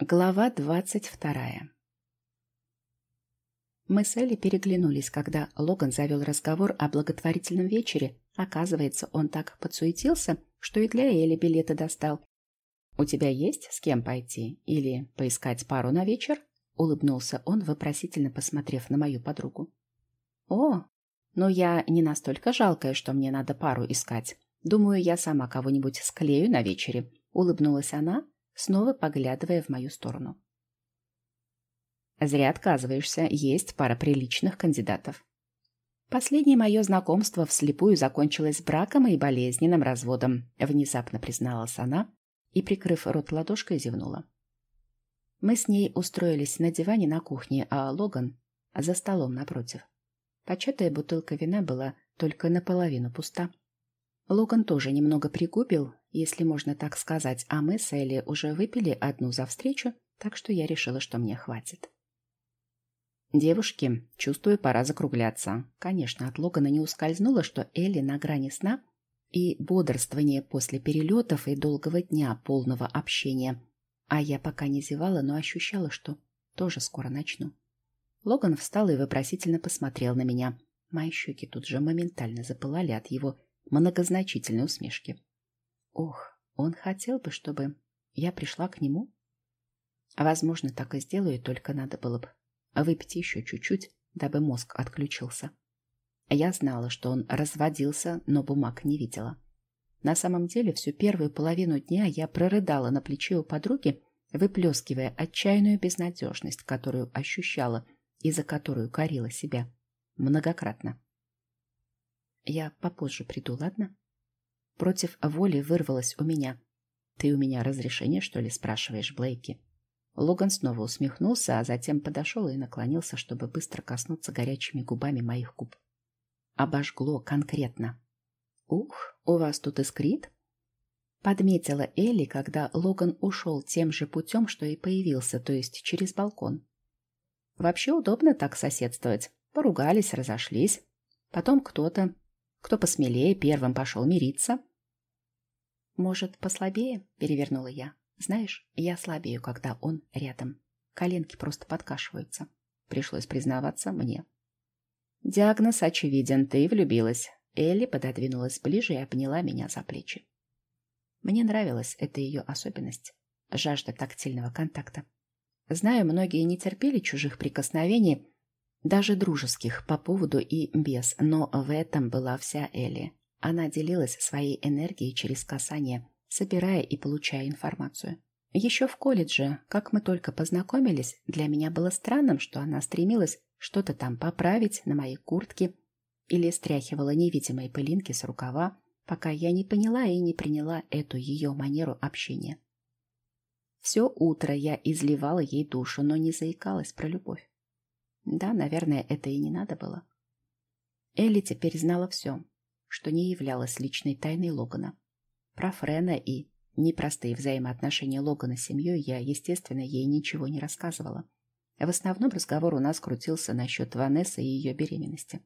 Глава двадцать вторая Мы с Элли переглянулись, когда Логан завел разговор о благотворительном вечере. Оказывается, он так подсуетился, что и для Элли билеты достал. «У тебя есть с кем пойти? Или поискать пару на вечер?» Улыбнулся он, вопросительно посмотрев на мою подругу. «О, но я не настолько жалкая, что мне надо пару искать. Думаю, я сама кого-нибудь склею на вечере», — улыбнулась она, снова поглядывая в мою сторону. Зря отказываешься, есть пара приличных кандидатов. Последнее мое знакомство вслепую закончилось браком и болезненным разводом, внезапно призналась она и, прикрыв рот ладошкой, зевнула. Мы с ней устроились на диване на кухне, а Логан за столом напротив. Початая бутылка вина была только наполовину пуста. Логан тоже немного пригубил, если можно так сказать, а мы с Элли уже выпили одну за встречу, так что я решила, что мне хватит. Девушки, чувствую, пора закругляться. Конечно, от Логана не ускользнуло, что Элли на грани сна и бодрствование после перелетов и долгого дня полного общения. А я пока не зевала, но ощущала, что тоже скоро начну. Логан встал и вопросительно посмотрел на меня. Мои щеки тут же моментально запылали от его многозначительной усмешки. Ох, он хотел бы, чтобы я пришла к нему? Возможно, так и сделаю, только надо было бы выпить еще чуть-чуть, дабы мозг отключился. Я знала, что он разводился, но бумаг не видела. На самом деле, всю первую половину дня я прорыдала на плече у подруги, выплескивая отчаянную безнадежность, которую ощущала и за которую корила себя многократно. Я попозже приду, ладно? Против воли вырвалось у меня. Ты у меня разрешение, что ли, спрашиваешь, Блейки? Логан снова усмехнулся, а затем подошел и наклонился, чтобы быстро коснуться горячими губами моих губ. Обожгло конкретно. «Ух, у вас тут искрит?» Подметила Элли, когда Логан ушел тем же путем, что и появился, то есть через балкон. Вообще удобно так соседствовать. Поругались, разошлись. Потом кто-то кто посмелее первым пошел мириться. «Может, послабее?» — перевернула я. «Знаешь, я слабею, когда он рядом. Коленки просто подкашиваются. Пришлось признаваться мне». «Диагноз очевиден, ты влюбилась». Элли пододвинулась ближе и обняла меня за плечи. Мне нравилась эта ее особенность — жажда тактильного контакта. Знаю, многие не терпели чужих прикосновений, даже дружеских, по поводу и без, но в этом была вся Элли. Она делилась своей энергией через касание, собирая и получая информацию. Еще в колледже, как мы только познакомились, для меня было странным, что она стремилась что-то там поправить на моей куртке или стряхивала невидимые пылинки с рукава, пока я не поняла и не приняла эту ее манеру общения. Все утро я изливала ей душу, но не заикалась про любовь. Да, наверное, это и не надо было. Элли теперь знала все, что не являлось личной тайной Логана. Про Френа и непростые взаимоотношения Логана с семьей я, естественно, ей ничего не рассказывала. В основном разговор у нас крутился насчет Ванессы и ее беременности.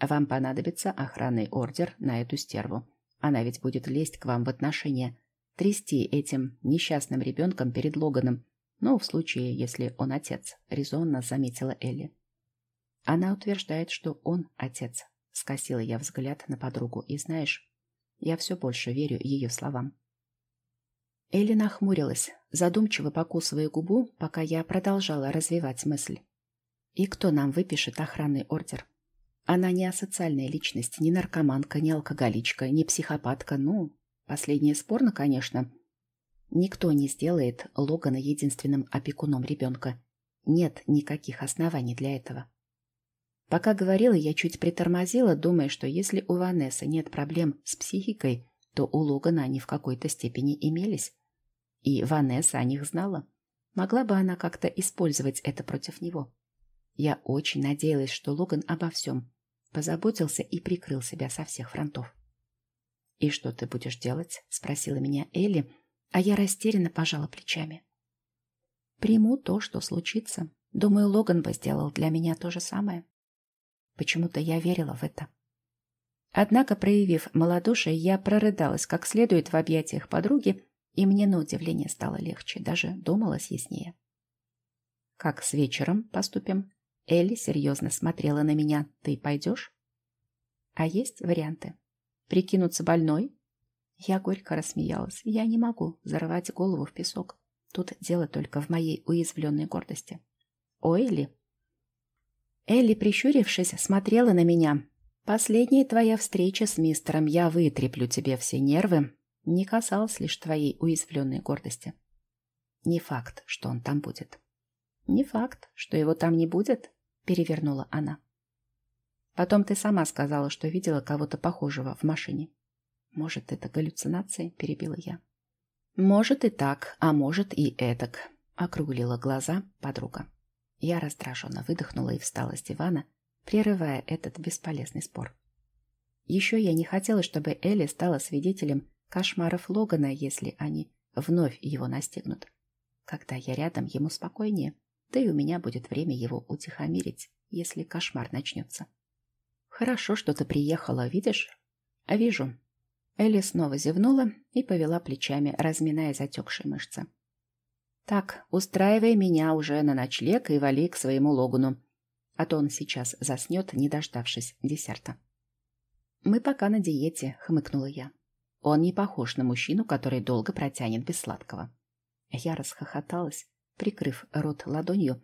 Вам понадобится охранный ордер на эту стерву. Она ведь будет лезть к вам в отношения, трясти этим несчастным ребенком перед Логаном, ну, в случае, если он отец, резонно заметила Элли. Она утверждает, что он отец. Скосила я взгляд на подругу. И знаешь, я все больше верю ее словам. Элли нахмурилась, задумчиво покусывая губу, пока я продолжала развивать мысль. И кто нам выпишет охранный ордер? Она не асоциальная личность, не наркоманка, не алкоголичка, не психопатка. Ну, последнее спорно, конечно, Никто не сделает Логана единственным опекуном ребенка. Нет никаких оснований для этого. Пока говорила, я чуть притормозила, думая, что если у Ванессы нет проблем с психикой, то у Логана они в какой-то степени имелись. И Ванесса о них знала. Могла бы она как-то использовать это против него. Я очень надеялась, что Логан обо всем позаботился и прикрыл себя со всех фронтов. «И что ты будешь делать?» — спросила меня Элли, а я растерянно пожала плечами. Приму то, что случится. Думаю, Логан бы сделал для меня то же самое. Почему-то я верила в это. Однако, проявив малодушие, я прорыдалась как следует в объятиях подруги, И мне на удивление стало легче, даже думалось яснее. «Как с вечером поступим?» Элли серьезно смотрела на меня. «Ты пойдешь?» «А есть варианты? Прикинуться больной?» Я горько рассмеялась. «Я не могу зарывать голову в песок. Тут дело только в моей уязвленной гордости». «О, Элли!» Элли, прищурившись, смотрела на меня. «Последняя твоя встреча с мистером «Я вытреплю тебе все нервы» не касалась лишь твоей уязвленной гордости. Не факт, что он там будет. Не факт, что его там не будет, перевернула она. Потом ты сама сказала, что видела кого-то похожего в машине. Может, это галлюцинации, перебила я. Может и так, а может и этак, округлила глаза подруга. Я раздраженно выдохнула и встала с дивана, прерывая этот бесполезный спор. Еще я не хотела, чтобы Элли стала свидетелем кошмаров Логана, если они вновь его настигнут. Когда я рядом, ему спокойнее, да и у меня будет время его утихомирить, если кошмар начнется. Хорошо, что ты приехала, видишь? Вижу. Элли снова зевнула и повела плечами, разминая затекшие мышцы. Так, устраивай меня уже на ночлег и вали к своему Логану, а то он сейчас заснет, не дождавшись десерта. Мы пока на диете, хмыкнула я. Он не похож на мужчину, который долго протянет без сладкого. Я расхохоталась, прикрыв рот ладонью,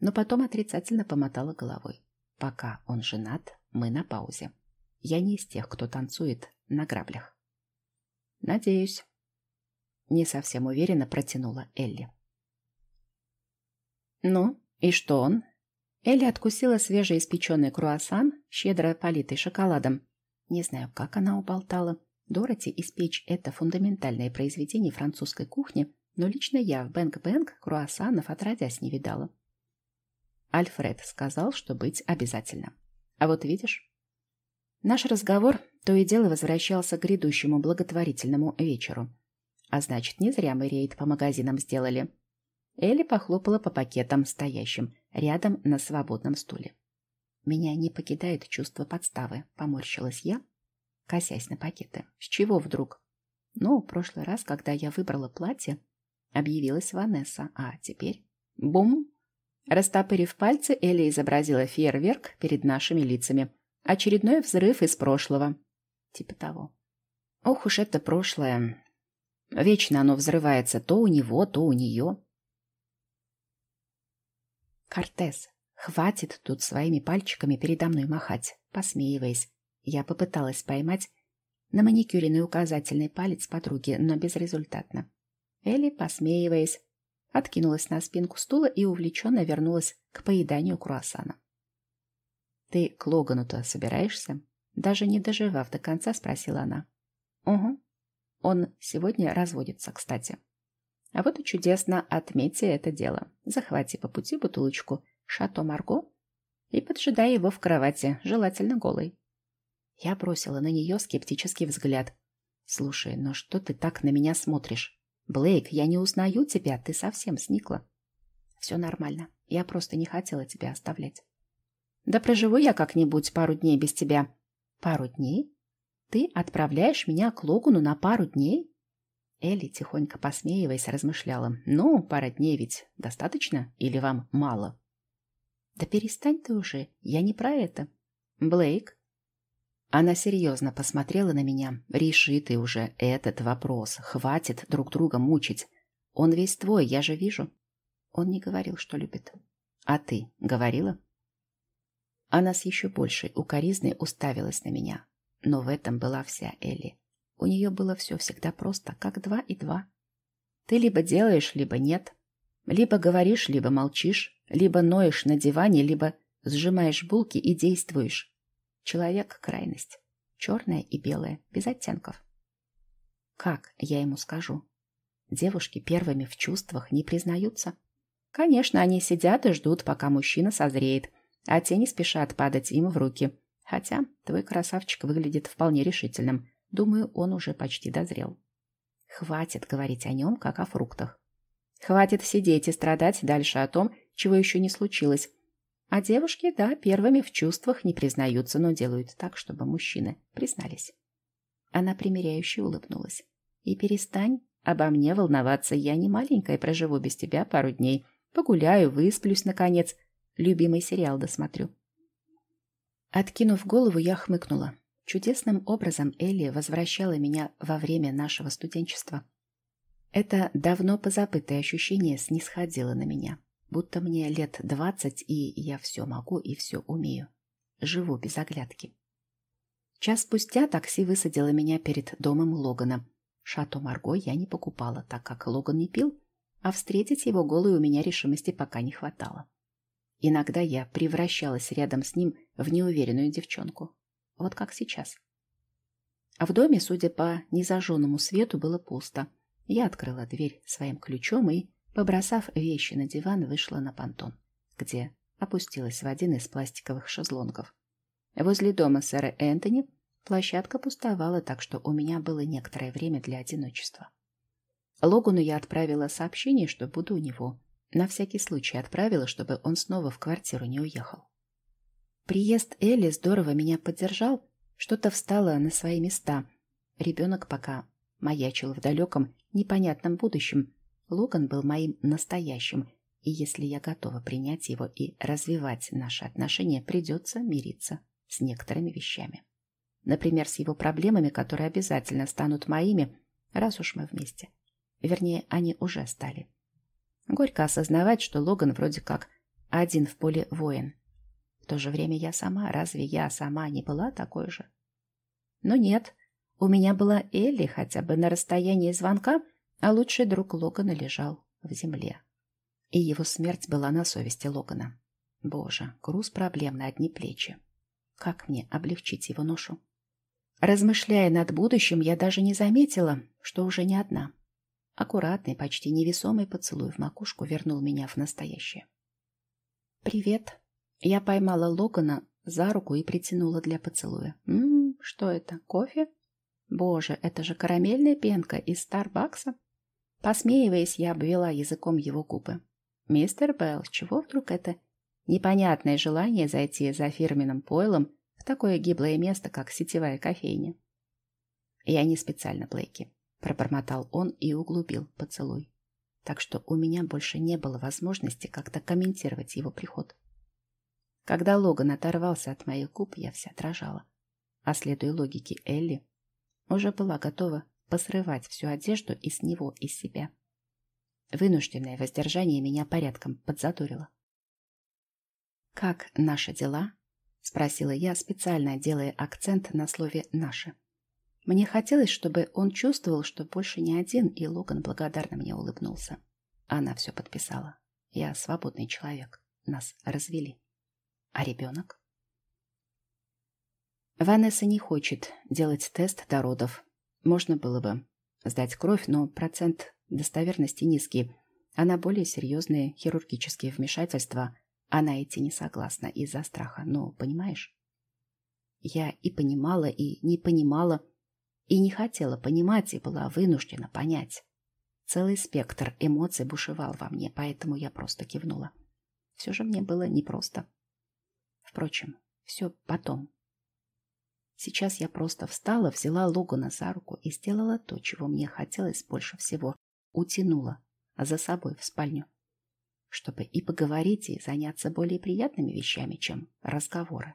но потом отрицательно помотала головой. Пока он женат, мы на паузе. Я не из тех, кто танцует на граблях. Надеюсь. Не совсем уверенно протянула Элли. Ну, и что он? Элли откусила свежеиспеченный круассан, щедро политый шоколадом. Не знаю, как она уболтала, Дороти испечь это фундаментальное произведение французской кухни, но лично я в Бэнк-Бэнк круассанов отродясь не видала. Альфред сказал, что быть обязательно. А вот видишь? Наш разговор то и дело возвращался к грядущему благотворительному вечеру. А значит, не зря мы рейд по магазинам сделали. Элли похлопала по пакетам, стоящим рядом на свободном стуле. Меня не покидает чувство подставы, поморщилась я, косясь на пакеты. С чего вдруг? Ну, в прошлый раз, когда я выбрала платье, объявилась Ванесса, а теперь... Бум! Растопырив пальцы, Элли изобразила фейерверк перед нашими лицами. Очередной взрыв из прошлого. Типа того. Ох уж это прошлое. Вечно оно взрывается то у него, то у нее. Кортес, хватит тут своими пальчиками передо мной махать, посмеиваясь. Я попыталась поймать на маникюренный указательный палец подруги, но безрезультатно. Элли, посмеиваясь, откинулась на спинку стула и увлеченно вернулась к поеданию круассана. «Ты к Логану-то собираешься?» Даже не доживав до конца, спросила она. «Угу. Он сегодня разводится, кстати. А вот и чудесно, отметьте это дело. Захвати по пути бутылочку «Шато Марго» и поджидай его в кровати, желательно голой. Я бросила на нее скептический взгляд. «Слушай, но что ты так на меня смотришь? Блейк, я не узнаю тебя, ты совсем сникла». «Все нормально, я просто не хотела тебя оставлять». «Да проживу я как-нибудь пару дней без тебя». «Пару дней? Ты отправляешь меня к Логуну на пару дней?» Элли, тихонько посмеиваясь, размышляла. «Ну, пара дней ведь достаточно? Или вам мало?» «Да перестань ты уже, я не про это. Блейк, она серьезно посмотрела на меня. «Реши ты уже этот вопрос. Хватит друг друга мучить. Он весь твой, я же вижу». Он не говорил, что любит. «А ты говорила?» Она с еще большей укоризной уставилась на меня. Но в этом была вся Элли. У нее было все всегда просто, как два и два. Ты либо делаешь, либо нет. Либо говоришь, либо молчишь. Либо ноешь на диване, либо сжимаешь булки и действуешь. Человек — крайность. Черное и белое, без оттенков. Как я ему скажу? Девушки первыми в чувствах не признаются. Конечно, они сидят и ждут, пока мужчина созреет, а те не спешат падать им в руки. Хотя твой красавчик выглядит вполне решительным. Думаю, он уже почти дозрел. Хватит говорить о нем, как о фруктах. Хватит сидеть и страдать дальше о том, чего еще не случилось, а девушки, да, первыми в чувствах не признаются, но делают так, чтобы мужчины признались. Она примиряюще улыбнулась. И перестань обо мне волноваться. Я не маленькая, проживу без тебя пару дней. Погуляю, высплюсь, наконец. Любимый сериал досмотрю. Откинув голову, я хмыкнула. Чудесным образом Элли возвращала меня во время нашего студенчества. Это давно позабытое ощущение снисходило на меня, будто мне лет двадцать, и я все могу и все умею. Живу без оглядки. Час спустя такси высадило меня перед домом Логана. Шато Марго я не покупала, так как Логан не пил, а встретить его голой у меня решимости пока не хватало. Иногда я превращалась рядом с ним в неуверенную девчонку. Вот как сейчас. А в доме, судя по незажженному свету, было пусто. Я открыла дверь своим ключом и, побросав вещи на диван, вышла на понтон, где опустилась в один из пластиковых шезлонгов. Возле дома сэра Энтони площадка пустовала, так что у меня было некоторое время для одиночества. Логану я отправила сообщение, что буду у него. На всякий случай отправила, чтобы он снова в квартиру не уехал. Приезд Элли здорово меня поддержал, что-то встало на свои места. Ребенок пока маячил в далеком, непонятном будущем. Логан был моим настоящим, и если я готова принять его и развивать наши отношения, придется мириться с некоторыми вещами. Например, с его проблемами, которые обязательно станут моими, раз уж мы вместе. Вернее, они уже стали. Горько осознавать, что Логан вроде как один в поле воин. В то же время я сама, разве я сама не была такой же? Но нет, у меня была Элли хотя бы на расстоянии звонка, а лучший друг Логана лежал в земле. И его смерть была на совести Логана. Боже, груз проблем на одни плечи. Как мне облегчить его ношу? Размышляя над будущим, я даже не заметила, что уже не одна. Аккуратный, почти невесомый поцелуй в макушку вернул меня в настоящее. «Привет». Я поймала Логана за руку и притянула для поцелуя. «Ммм, что это, кофе?» «Боже, это же карамельная пенка из Старбакса?» Посмеиваясь, я обвела языком его губы. «Мистер Белл, чего вдруг это Непонятное желание зайти за фирменным пойлом в такое гиблое место, как сетевая кофейня. «Я не специально, Блейки», — пробормотал он и углубил поцелуй. Так что у меня больше не было возможности как-то комментировать его приход. Когда Логан оторвался от моих губ, я вся дрожала. А следуя логике Элли, уже была готова посрывать всю одежду и с него, и с себя. Вынужденное воздержание меня порядком подзадорило. «Как наши дела?» — спросила я, специально делая акцент на слове «наши». Мне хотелось, чтобы он чувствовал, что больше не один, и Логан благодарно мне улыбнулся. Она все подписала. Я свободный человек. Нас развели. А ребенок? Ванесса не хочет делать тест до родов. Можно было бы сдать кровь, но процент достоверности низкий. Она более серьезные хирургические вмешательства она идти не согласна из-за страха, но, понимаешь? Я и понимала, и не понимала, и не хотела понимать, и была вынуждена понять. Целый спектр эмоций бушевал во мне, поэтому я просто кивнула. Все же мне было непросто. Впрочем, все потом. Сейчас я просто встала, взяла Логана за руку и сделала то, чего мне хотелось больше всего. Утянула за собой в спальню чтобы и поговорить, и заняться более приятными вещами, чем разговоры.